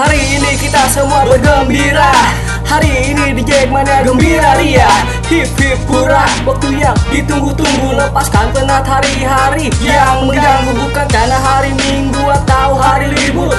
ini kita semua bergembira. Hari ini di Jackmania gembira ria. Hip hip hura Waktu yang ditunggu-tunggu Lepaskan penat hari-hari. Yang mengganggu bukan karena hari minggu Atau hari libur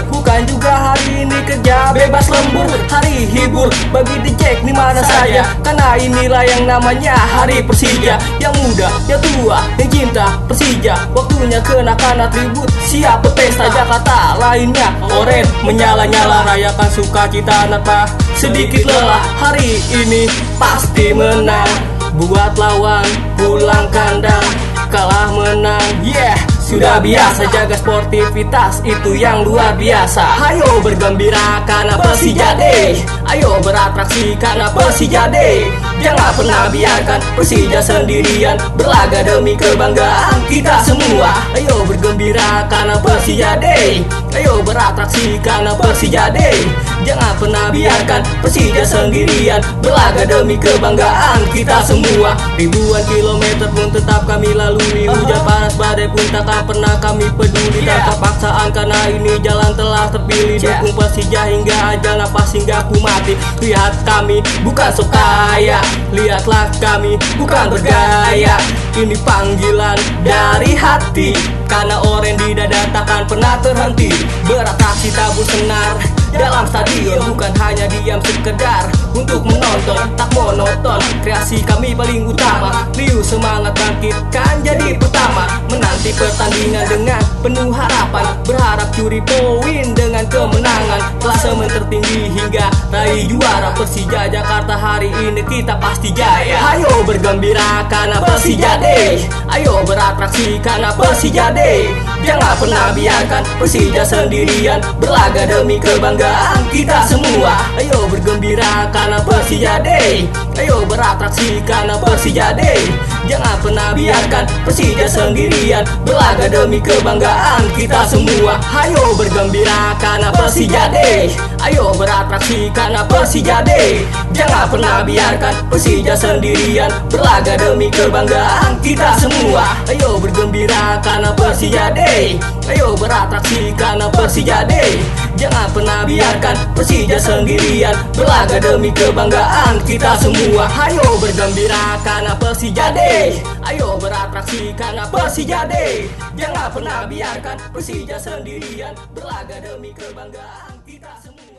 di mana saja Karena inilah yang namanya hari Persija. Yang muda, yang tua, yang cinta Persija. Waktunya kenakan atribut Siap pesta Jakarta? Lainnya Oren. Menyala-nyala Rayakan sukacita anak bah Sedikit lelah hari ini pasti menang. Buat lawan pulang kandang Kalah menang. Yeah sudah biasa jaga sportivitas itu yang luar biasa. Ayo bergembira karena Persija Day. Ayo beratraksi karena Persija Day Jangan pernah biarkan Persija sendirian. Berlaga demi kebanggaan kita semua. Ayo bergembira karena Persija Day. Ayo beratraksi karena Persija Day. Jangan pernah biarkan Persija sendirian. Berlaga demi kebanggaan kita semua. Ribuan kilometer pun tetap kami lalui. Hujan panas badai pun tak akan pernah kami peduli. Tanpa paksaan karena ini jalan telah terpilih. Dukung Persija hingga ajal nafas hingga ku mati. Lihat kami bukan sok kaya Lihatlah kami bukan bergaya. Ini panggilan dari hati. Karena orang di dada takkan pernah terhenti. Beratraksi tabur senar dalam stadion. Bukan hanya diam sekedar untuk menonton Tak monoton, kreasi kami paling utama. Liu semangat bangkitkan jadi pertama. Menanti pertandingan dengan penuh harapan. Berharap curi poin dengan kemenangan Klasemen tertinggi hingga raih juara Persija Jakarta hari ini kita pasti jaya. Ayo bergembira karena Persija Day. Ayo beratraksi karena Persija Day Jangan pernah biarkan Persija sendirian. Berlaga demi kebanggaan kita semua. Ayo bergembira karena Persija Day. Ayo beratraksi karena Persija Day. Jangan pernah biarkan Persija sendirian. Berlaga demi kebanggaan kita semua. Ayo bergembira karena Persija Day. Ayo beratraksi karena Persija Day. Jangan pernah biarkan Persija sendirian. Berlaga demi kebanggaan kita semua. Ayo bergembira karena Persija Day Ayo beratraksi karena Persija Day. Jangan pernah biarkan Persija sendirian. Berlaga demi kebanggaan kita semua. Ayo bergembira karena Persija Day. Ayo beratraksi karena Persija Day. Jangan pernah biarkan Persija sendirian. Berlaga demi kebanggaan kita semua